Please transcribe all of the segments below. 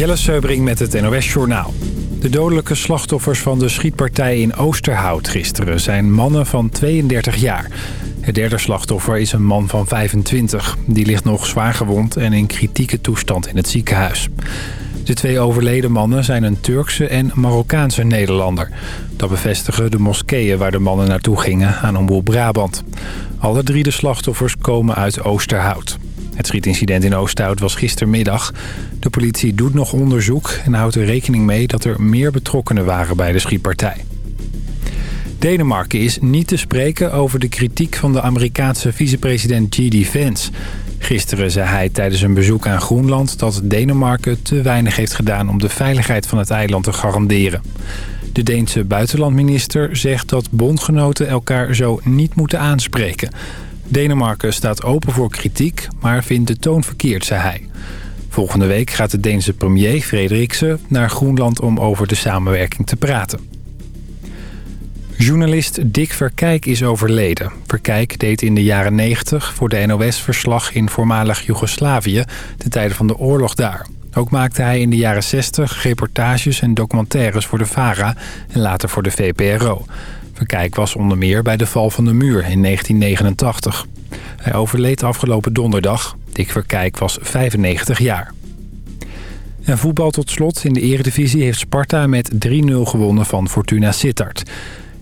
Jelle Seubring met het NOS Journaal. De dodelijke slachtoffers van de schietpartij in Oosterhout gisteren zijn mannen van 32 jaar. Het derde slachtoffer is een man van 25. Die ligt nog zwaar gewond en in kritieke toestand in het ziekenhuis. De twee overleden mannen zijn een Turkse en Marokkaanse Nederlander. Dat bevestigen de moskeeën waar de mannen naartoe gingen aan Omroep Brabant. Alle drie de slachtoffers komen uit Oosterhout. Het schietincident in Oosterhout was gistermiddag. De politie doet nog onderzoek en houdt er rekening mee dat er meer betrokkenen waren bij de schietpartij. Denemarken is niet te spreken over de kritiek van de Amerikaanse vicepresident G.D. Vance. Gisteren zei hij tijdens een bezoek aan Groenland dat Denemarken te weinig heeft gedaan om de veiligheid van het eiland te garanderen. De Deense buitenlandminister zegt dat bondgenoten elkaar zo niet moeten aanspreken. Denemarken staat open voor kritiek, maar vindt de toon verkeerd, zei hij. Volgende week gaat de Deense premier Frederiksen naar Groenland om over de samenwerking te praten. Journalist Dick Verkijk is overleden. Verkijk deed in de jaren 90 voor de NOS verslag in voormalig Joegoslavië... ten tijde van de oorlog daar. Ook maakte hij in de jaren 60 reportages en documentaires voor de VARA... en later voor de VPRO. Verkijk was onder meer bij de val van de muur in 1989. Hij overleed afgelopen donderdag. Dick Verkijk was 95 jaar. En voetbal tot slot. In de eredivisie heeft Sparta met 3-0 gewonnen van Fortuna Sittard.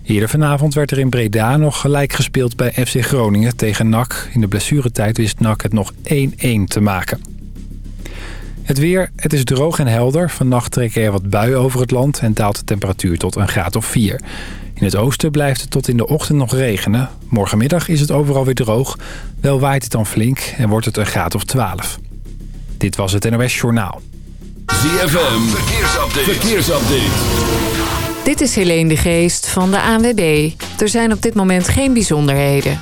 Eerder vanavond werd er in Breda nog gelijk gespeeld bij FC Groningen tegen NAC. In de blessuretijd wist NAC het nog 1-1 te maken. Het weer, het is droog en helder. Vannacht trekken er wat buien over het land en daalt de temperatuur tot een graad of 4. In het oosten blijft het tot in de ochtend nog regenen. Morgenmiddag is het overal weer droog. Wel waait het dan flink en wordt het een graad of 12. Dit was het NOS Journaal. ZFM, verkeersupdate. verkeersupdate. Dit is Helene de Geest van de ANWB. Er zijn op dit moment geen bijzonderheden.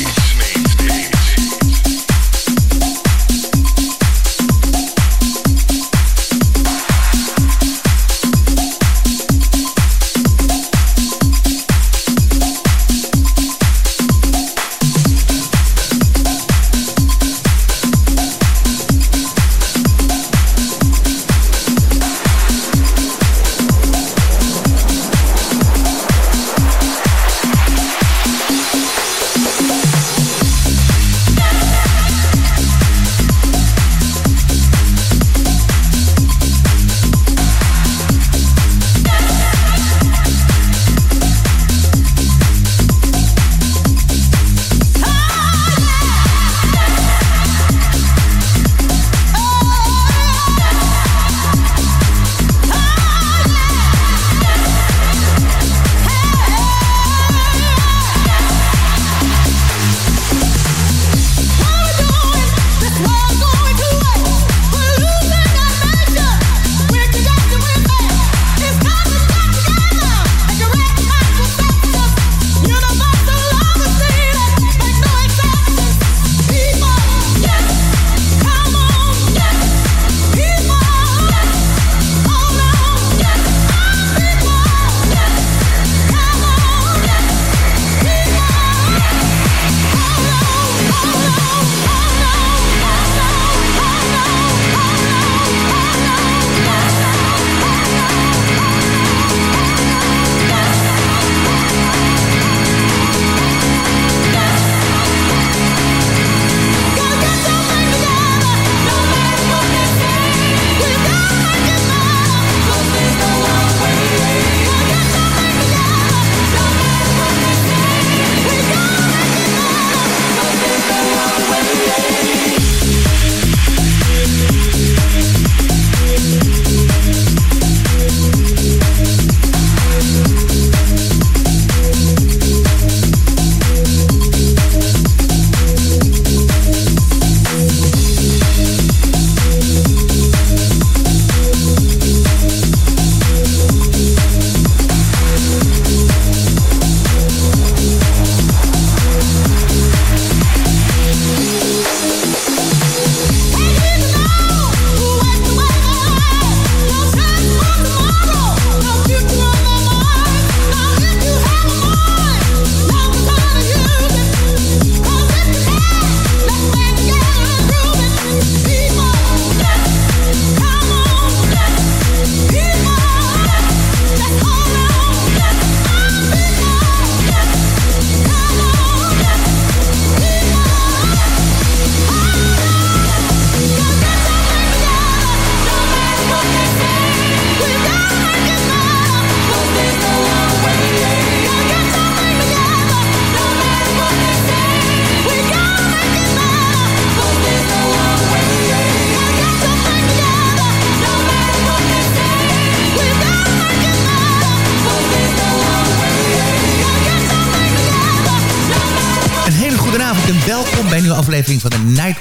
Van de Nightwalk Mainstage. Iedere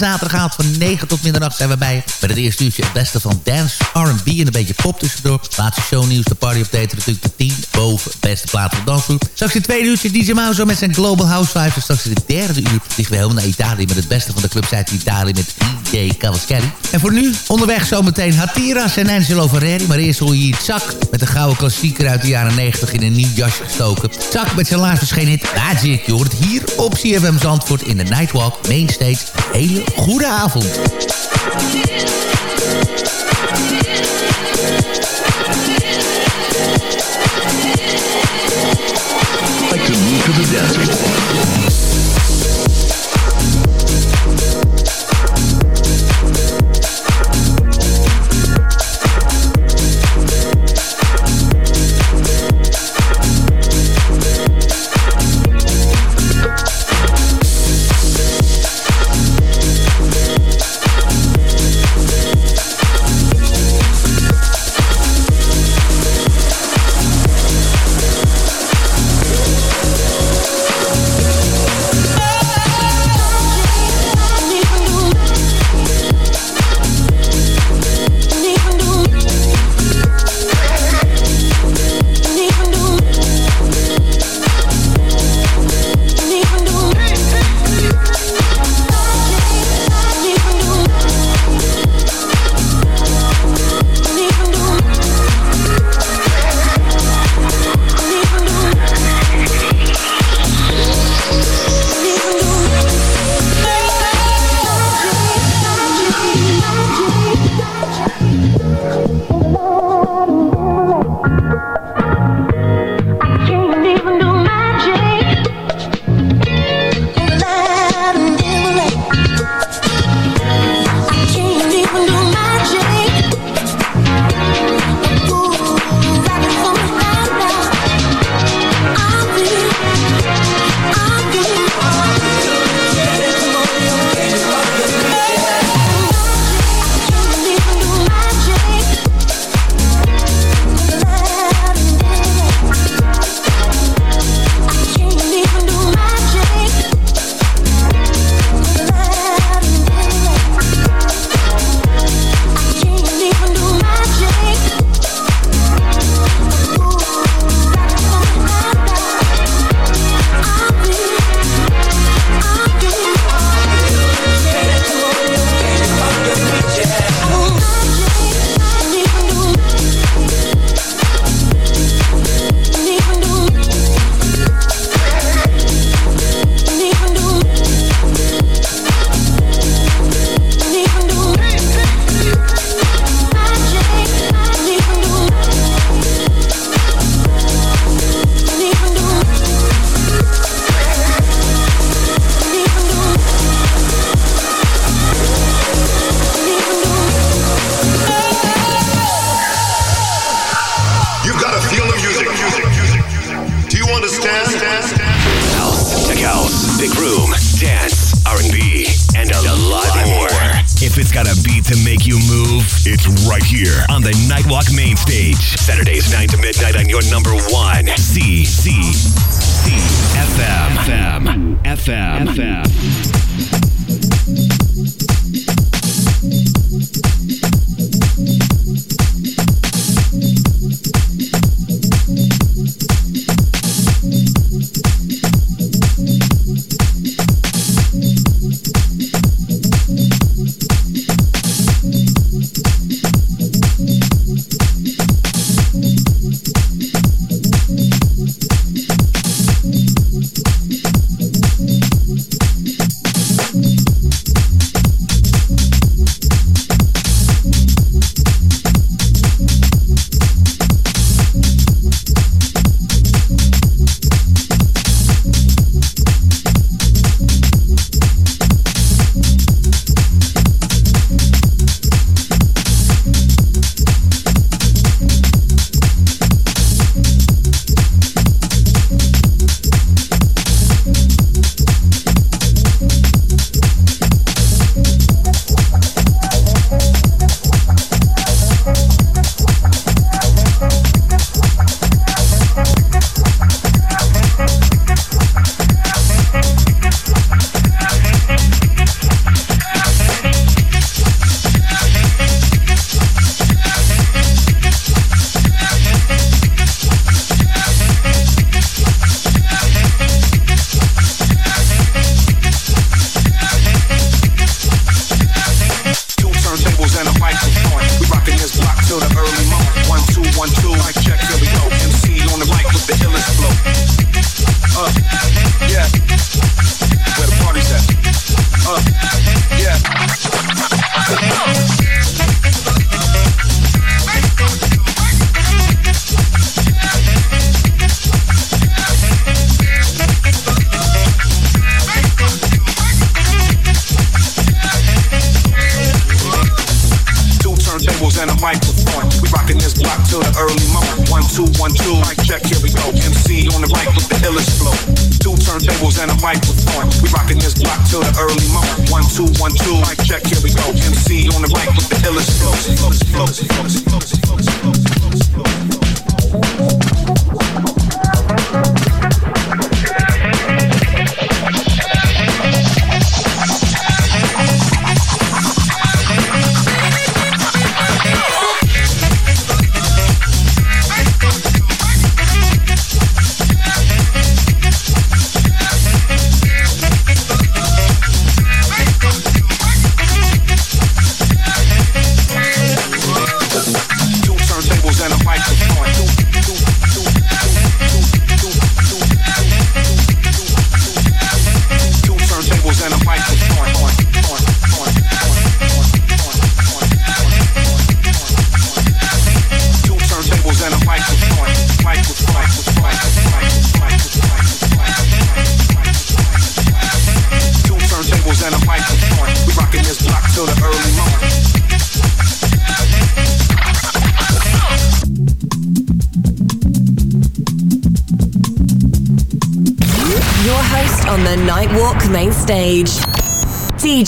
zaterdagavond van 9 tot middernacht zijn we bij. Met het eerste uurtje het beste van dance, R&B en een beetje pop tussendoor. Laatste shownieuws, de party update natuurlijk de 10 boven beste plaat op dansvloer. Straks in het tweede uurtje DJ Mauzo met zijn Global House Vibes. En straks in het derde uur vliegen we helemaal naar Italië met het beste van de clubs uit Italië met DJ Cavaschelli. En voor nu onderweg zometeen Hatiras en Angelo Ferreri. Maar eerst hoor je hier Zak met een gouden klassieker uit de jaren 90 in een nieuw jasje gestoken. Zak met zijn laatste verschenen hit Magic. Je hoort hier op CFM Zandvoort in de Nightwalk Mainstage. Hele goede avond.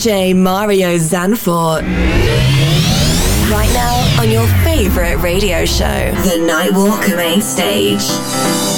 DJ Mario Zanfort. Right now on your favorite radio show, The Nightwalker Main Stage.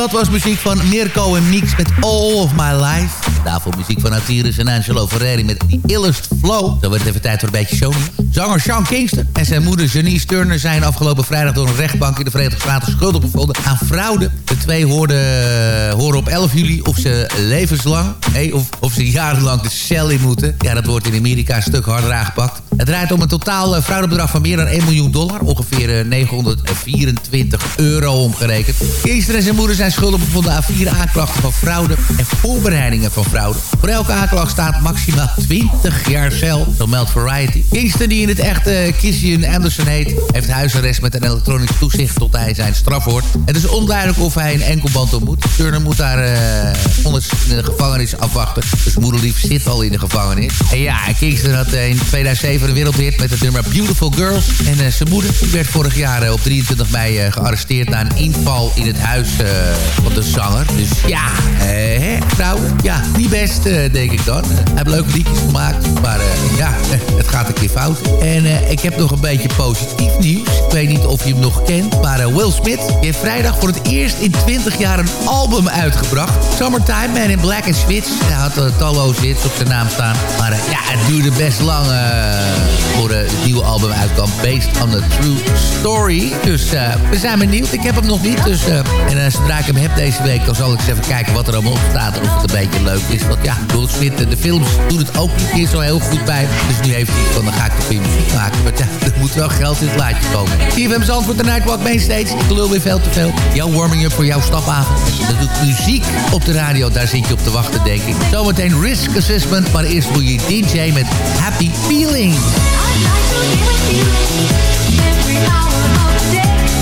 Dat was muziek van Mirko en Mix met All of My Life. Daarvoor muziek van Atiris en Angelo Ferreri met The Illest Flow. Dan wordt het even tijd voor een beetje shownieuws. Zanger Sean Kingston en zijn moeder Janice Turner zijn afgelopen vrijdag door een rechtbank in de Verenigde Staten schuldig bevonden aan fraude. De twee hoorden, horen op 11 juli of ze levenslang, hey, of, of ze jarenlang de cel in moeten. Ja, dat wordt in Amerika een stuk harder aangepakt. Het draait om een totaal eh, fraudebedrag van meer dan 1 miljoen dollar. Ongeveer 924 eh, euro omgerekend. Kingston en zijn moeder zijn schuldig bevonden aan vier aanklachten van fraude en voorbereidingen van fraude. Voor elke aanklacht staat maximaal 20 jaar cel, zo meldt Variety. Kingston, die in het echte Kissian Anderson heet, heeft huisarrest met een elektronisch toezicht tot hij zijn straf hoort. Het is onduidelijk of hij een enkelband ontmoet. Turner moet daar uh, in de gevangenis afwachten. Dus moederlief zit al in de gevangenis. En ja, Kingston had in 2007 een wereldhit met het nummer Beautiful Girls. En uh, zijn moeder werd vorig jaar uh, op 23 mei gearresteerd na een inval in het huis van de zanger. Dus ja, ja, niet best, denk ik dan. Hij heeft leuke liedjes gemaakt, maar ja, het gaat een keer fout. En ik heb nog een beetje positief nieuws. Ik weet niet of je hem nog kent, maar Will Smith heeft vrijdag voor het eerst in 20 jaar een album uitgebracht. Summertime, Man in Black and Switch. Hij had talloze hits op zijn naam staan. Maar ja, het duurde best lang voor het nieuwe album uitkwam. Based on a True Story. Dus we zijn benieuwd. Ik heb hem nog niet. Dus, en zodra ik hem heb deze week, dan zal ik eens even kijken wat er allemaal op staat. Het een beetje leuk is. Want ja, Will Smith, de films doen het ook niet meer zo heel goed bij. Dus nu heeft hij van, dan ga ik toch weer muziek maken. Maar ja, er moet wel geld in het laadje komen. TFM Zandvoort, de Nightwalk Mainstage. Ik lul weer veel te veel. Jouw warming up voor jouw stapavond. Dat doet muziek op de radio. Daar zit je op te wachten, denk ik. Zometeen Risk Assessment. Maar eerst voor je DJ met Happy Feeling. Nightwalk Main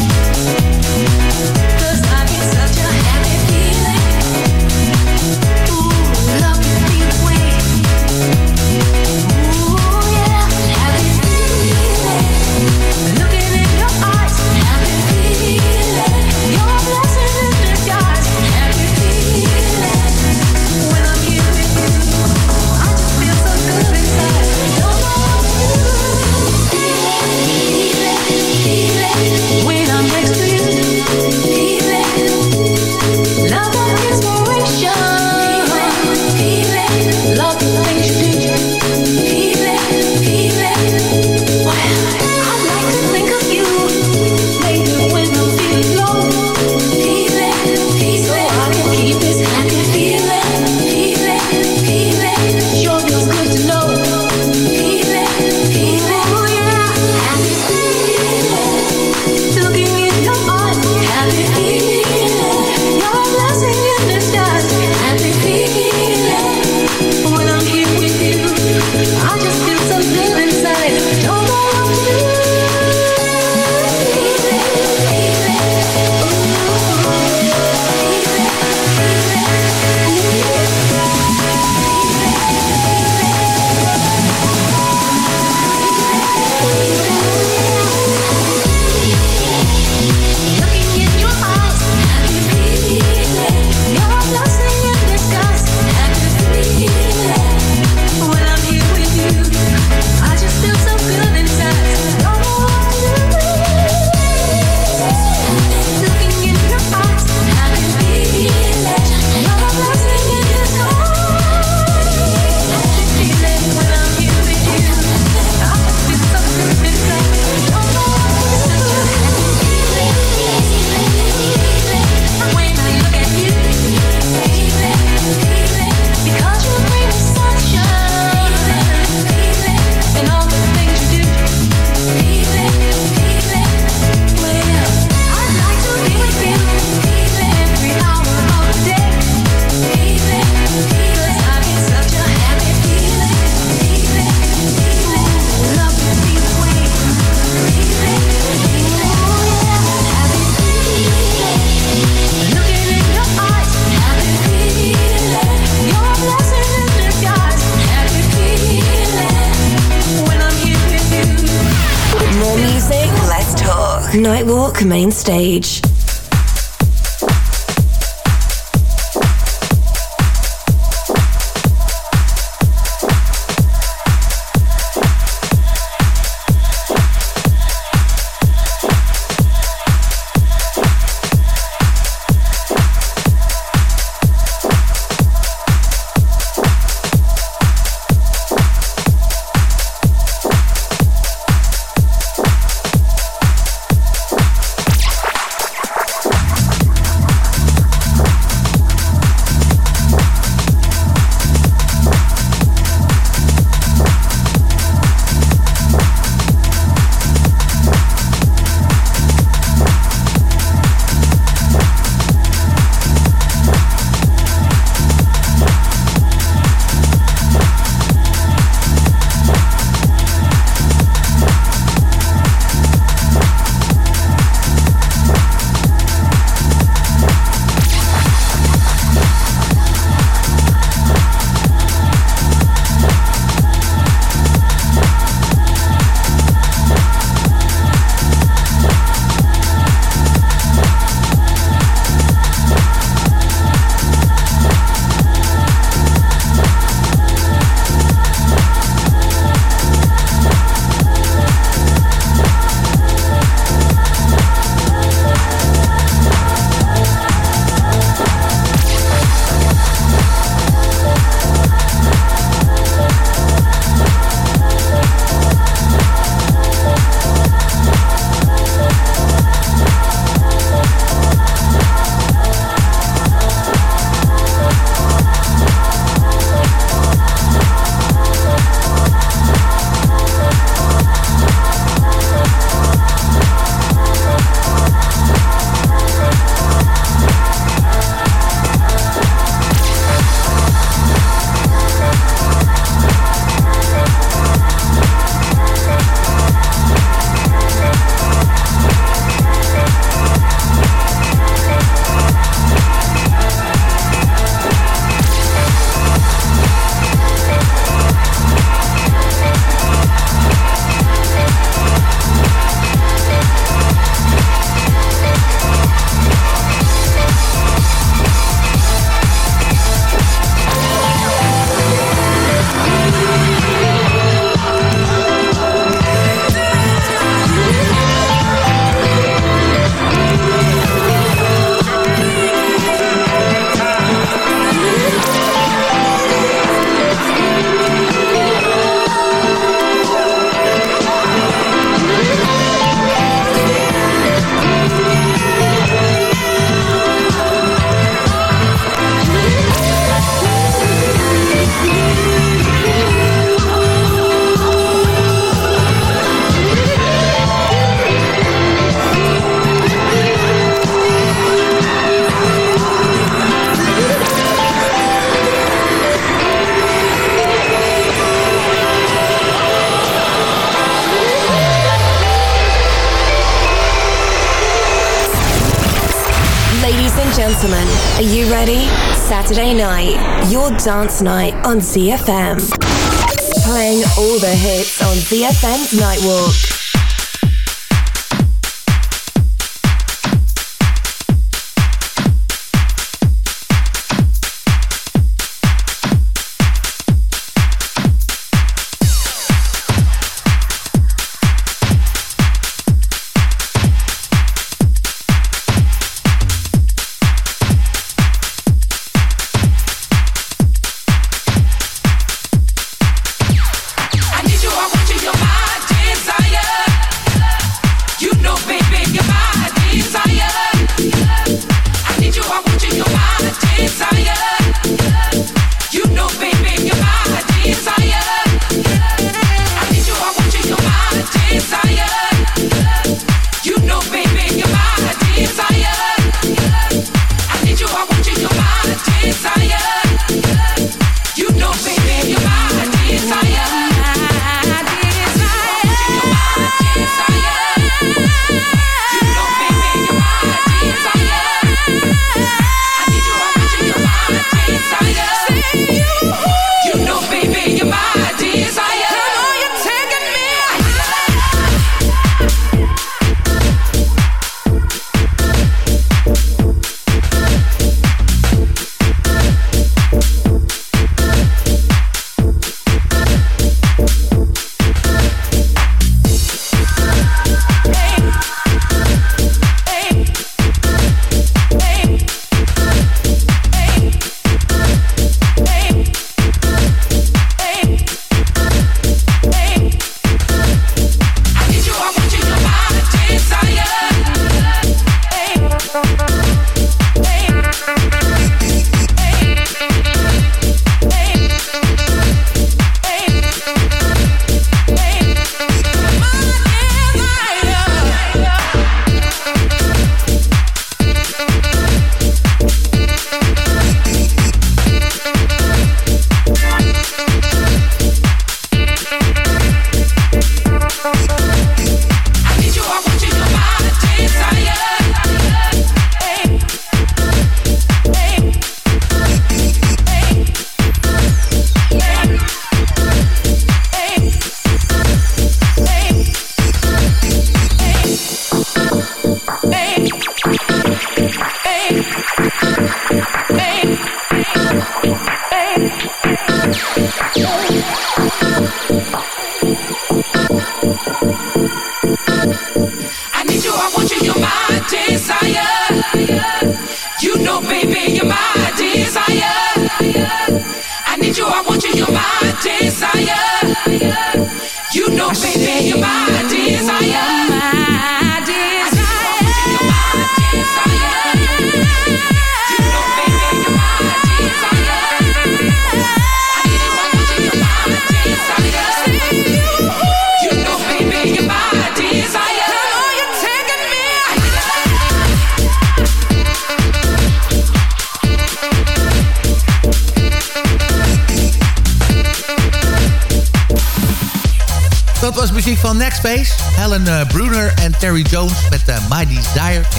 Stage. Saturday night, your dance night on ZFM. Playing all the hits on ZFM's Nightwalk.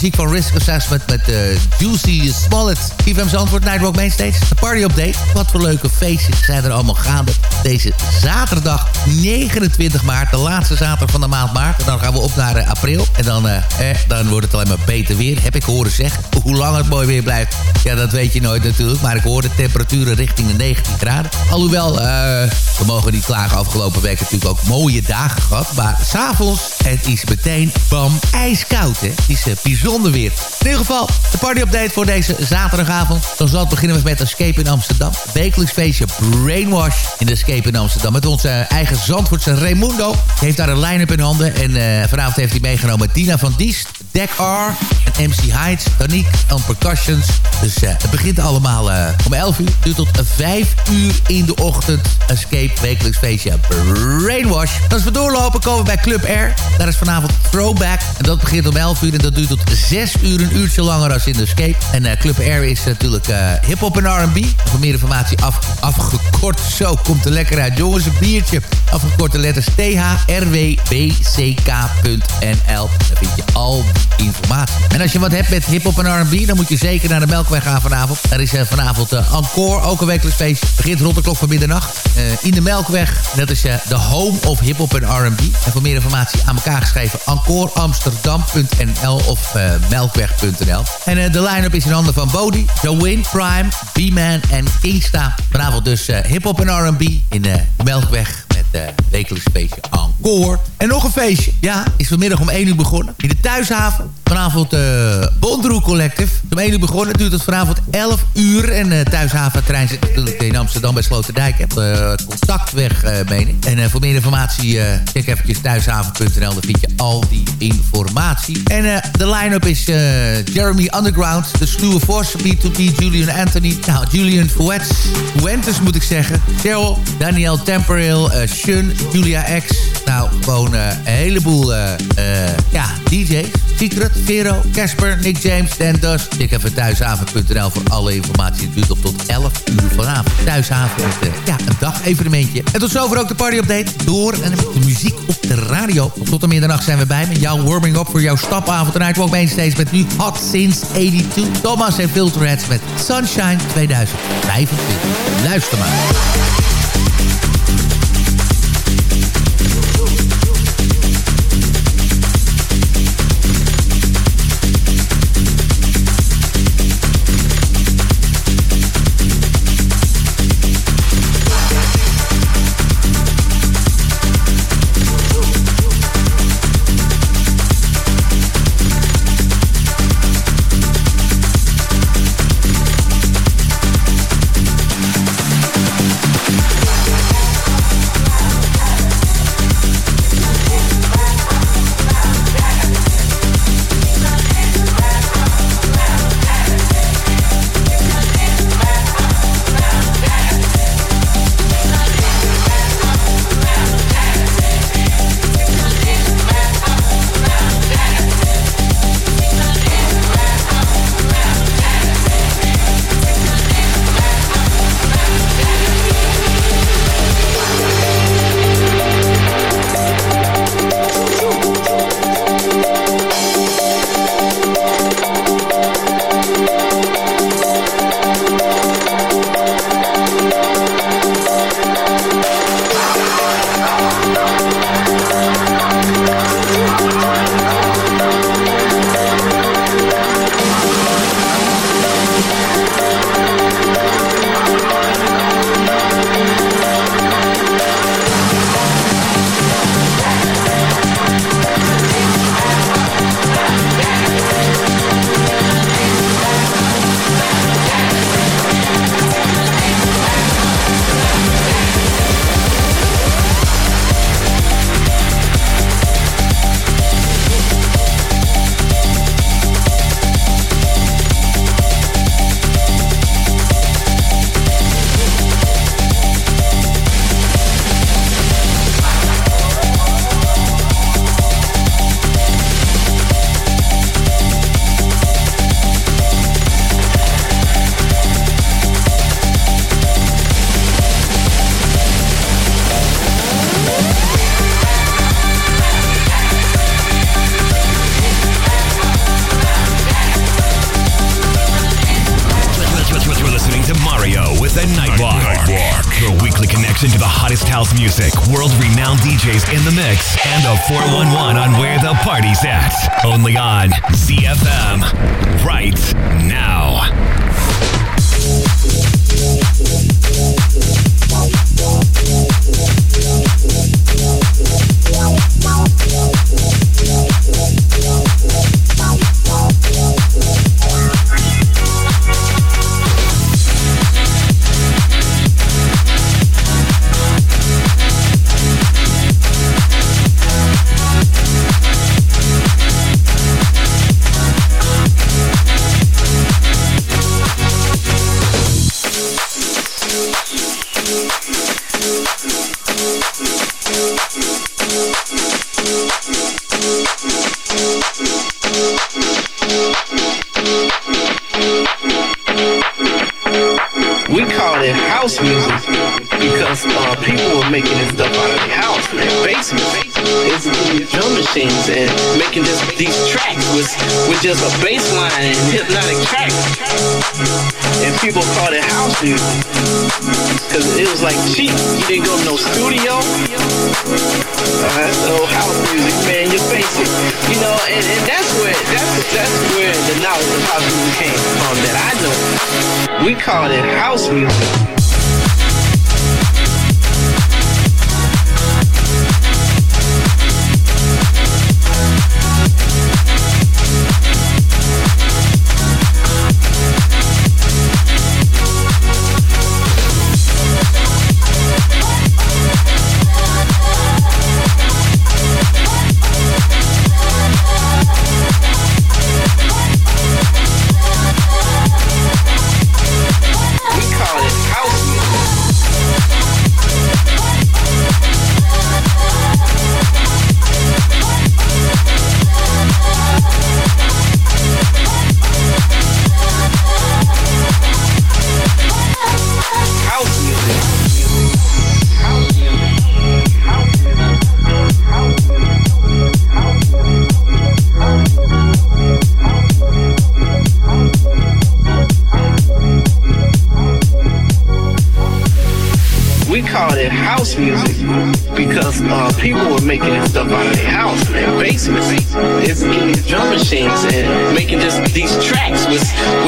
Muziek van Risk Assessment met eh, Juicy Smollett. TVM's antwoord, Nightwalk Mainstage. De party update. Wat voor leuke feestjes zijn er allemaal gaande. Deze zaterdag 29 maart. De laatste zaterdag van de maand maart. En dan gaan we op naar april. En dan, eh, dan wordt het alleen maar beter weer. Heb ik horen zeggen. Hoe lang het mooi weer blijft. Ja, dat weet je nooit natuurlijk. Maar ik hoor de temperaturen richting de 19 graden. Alhoewel, we mogen niet klagen. Afgelopen week natuurlijk ook mooie dagen gehad. Maar s'avonds, het is meteen bam ijskoud. Hè? Het is bijzonder weer. In ieder geval, de party-update voor deze zaterdagavond. Dan zal het beginnen we met Escape in Amsterdam. Wekelijks feestje Brainwash in de Escape in Amsterdam. Met onze eigen Zandvoortse Raimundo. Die heeft daar een line-up in handen. En uh, vanavond heeft hij meegenomen Dina van Diest, Deck R en MC Heights, Danique en Percussions. Dus uh, het begint allemaal uh, om 11 uur. Duurt tot 5 uur in de ochtend. Escape wekelijks feestje Brainwash. Als we doorlopen komen we bij Club Air. Daar is vanavond Throwback. En dat begint om 11 uur en dat duurt tot 6 uur. Een uurtje langer als in de Escape. En uh, Club Air is natuurlijk hip-hop en RB. Voor meer informatie af, afgekort. Zo komt er lekker uit. Jongens, een biertje. Afgekorte letters THRWBCK.nl. Daar vind je al informatie. En als je wat hebt met hip-hop en RB, dan moet je zeker naar de Melkweg gaan vanavond. Er is uh, vanavond uh, Encore, ook een wekelijks feest. Begint rond de klok van middernacht. Uh, in de Melkweg, dat is de home of hip-hop en RB. En voor meer informatie aan elkaar geschreven encoreamsterdam.nl of melkweg.nl. En de line-up is in handen van Bodie, Joe Prime, B-Man en Kingsta. Vanavond dus hip-hop en RB in de Melkweg met uh, wekelijks feestje Encore. En nog een feestje. Ja, is vanmiddag om 1 uur begonnen. In de Thuishaven. Vanavond uh, Bondroe Collective. Om 1 uur begonnen. Duurt het vanavond 11 uur. En uh, Thuishaven trein zit natuurlijk in Amsterdam bij Sloterdijk. Heb uh, contactweg, uh, meen ik. En voor meer informatie check eventjes thuishaven.nl. Daar vind je al die informatie. En de line-up is Jeremy Underground. De Sluwe Force, B2B, Julian Anthony. Nou, Julian Fuentes moet ik zeggen. Cheryl, Daniel Temperil, Julia X. Nou, gewoon uh, een heleboel uh, uh, ja, DJ's. Secret, Vero, Casper, Nick James, Dan Dust. Check even thuishaven.nl voor alle informatie. Het duurt op tot 11 uur vanavond. Thuishaven is ja, een dag-evenementje. En tot zover ook de party-update. Door en de muziek op de radio. Tot en middernacht zijn we bij met jouw warming-up voor jouw stapavond. En Nightwalk Mainstays met nu Hot Since 82. Thomas en Filterheads met Sunshine 2025. Luister maar. you. Cause it was like cheap. You didn't go to no studio. Uh, So house music, man. You're basic. You know, and, and that's where that's that's where the knowledge of house music came from that I know. We called it house music.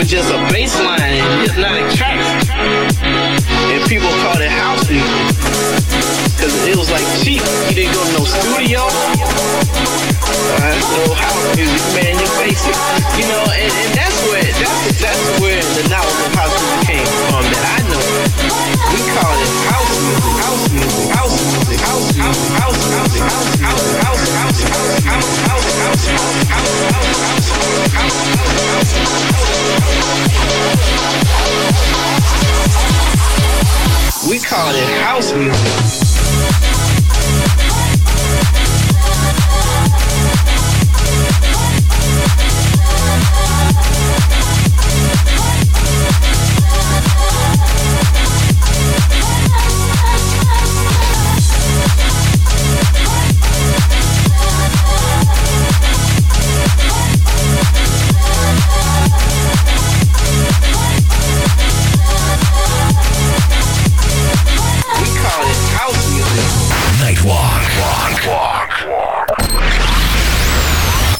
with just a baseline. It's not a track. Cause it was like cheap. You didn't go to no studio. Uh, so house music, man, you're basic. You know, and, and that's where that's that's where the knowledge of house music came from that I know. We called it house music. We call it house music.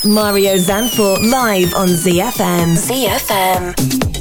Mario Zanfort live on ZFM. ZFM.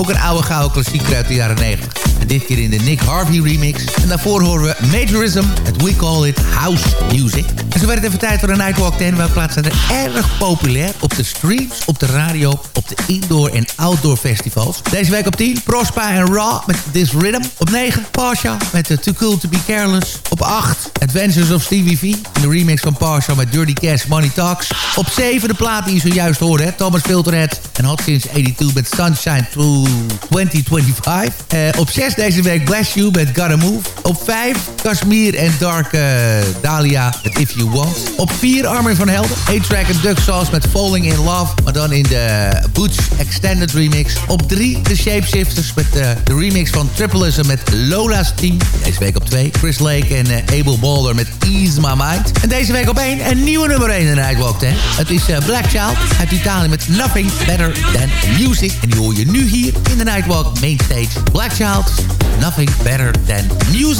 Ook een oude gouden klassieker uit de jaren 90. En dit keer in de Nick Harvey remix. En daarvoor horen we Majorism, het We Call It House Music. En zo werd het even tijd voor een Nightwalk 10. Welke plaatsen er erg populair op de streams, op de radio, op de indoor en outdoor festivals. Deze week op 10, Prospa en Raw met This Rhythm. Op 9, Pasha met the Too Cool To Be Careless. Op 8, Adventures of Stevie V. De remix van Pasha met Dirty Cash Money Talks. Op 7, de plaat die je zojuist hoorde, hè, Thomas Filterhead. En had sinds 82 met Sunshine to 2025. Uh, op 6 deze week Bless You met Gotta Move. Op 5, Kashmir en Dark uh, Dahlia met If You Want. Op 4, Armin van Helden. A-Track en Duck Sauce met Falling in Love. Maar dan in de Butch Extended Remix. Op 3, de Shapeshifters met uh, de remix van Tripleism met Lola's Team. Deze week op 2, Chris Lake en uh, Abel Balder met Ease My Mind. En deze week op 1, een nieuwe nummer 1 in de Nightwalk 10. Het is Black Child uit Italië met Nothing Better Than Music. En die hoor je nu hier in de Nightwalk Mainstage. Black Child, Nothing Better Than Music.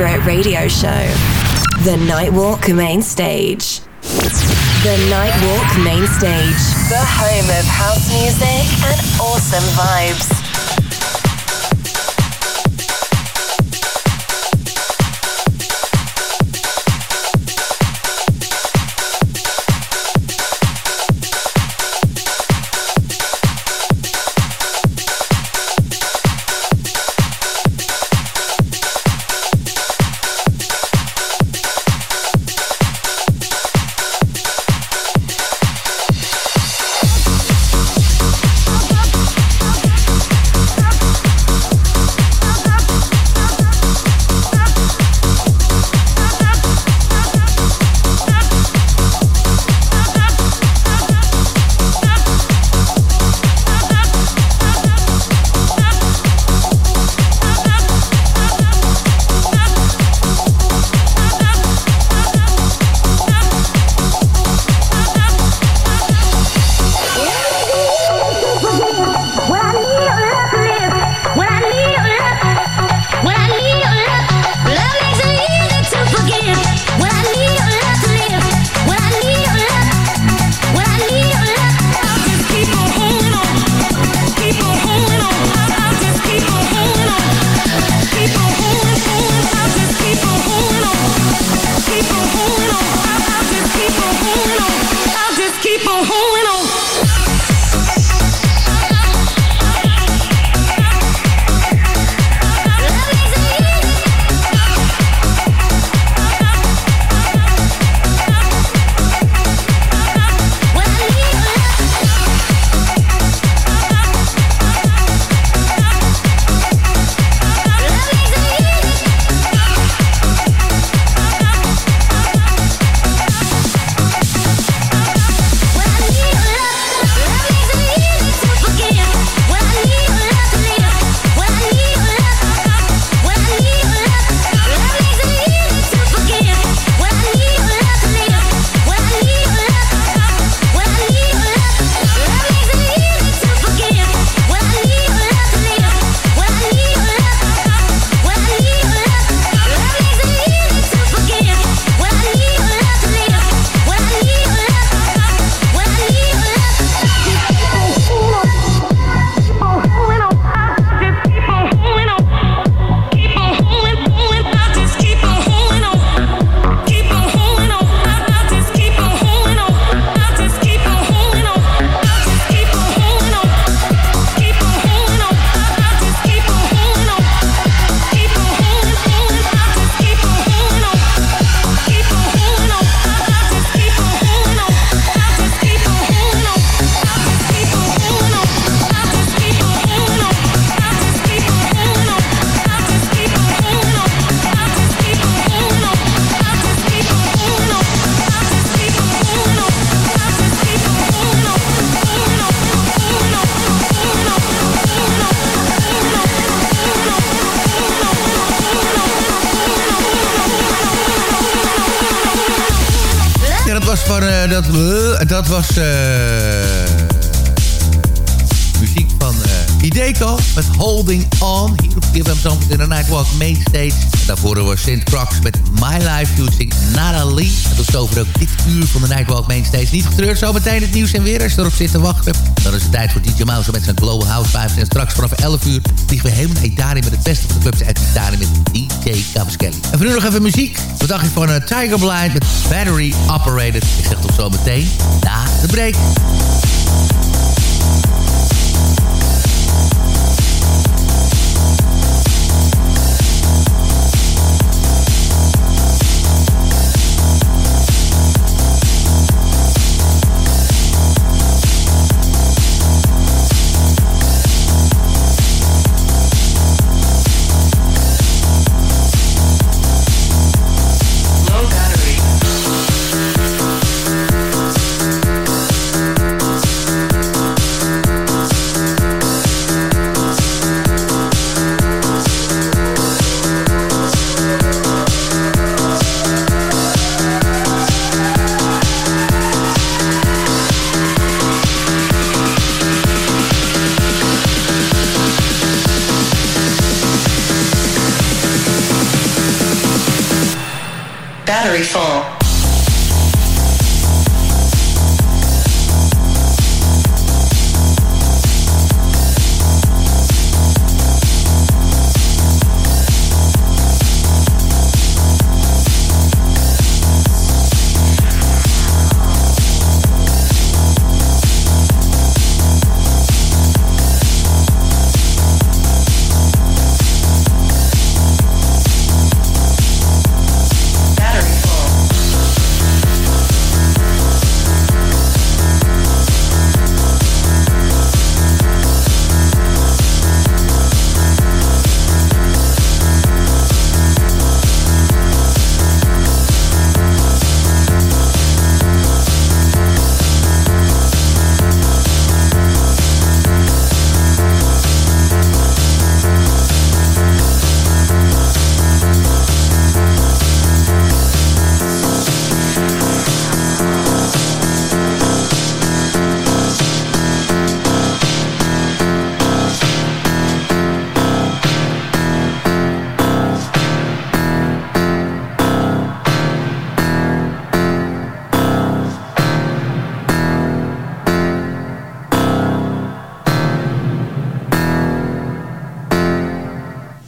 Favorite radio show, The Nightwalk Main Stage. The Nightwalk Main Stage, the home of house music and awesome vibes. Uh, muziek van uh, met Holding On. Hier op KFM Zandvoort in de Nightwalk Mainstage. En daarvoor was Sint Crocs met My Life using Natalie. En tot zover ook dit uur van de Nightwalk Mainstage. Niet getreurd, zometeen het nieuws en weer. Als je erop zit te wachten, dan is het tijd voor DJ Mouse met zijn Global House Vibes. En straks vanaf 11 uur vliegen we helemaal naar Italië met het beste van de clubs uit Italië met DJ Cavaschelli. En voor nu nog even muziek. Wat dacht je van uh, Tiger Blind met Battery Operated? Ik zeg tot zometeen na de break.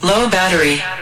Low battery.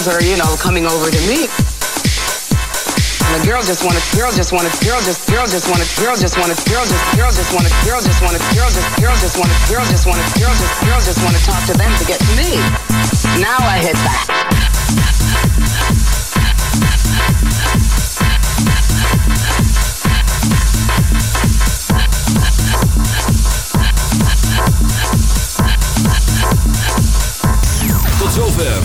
Girls are, you know, coming over to me. And the girls just want to, girls just want to, girls just, girls just want to, girls just want to, girls just, girls just want to, girls just want to, girls just, girls just want to, girls just want to, girls just, girls just want to talk to them to get to me. Now I hit back.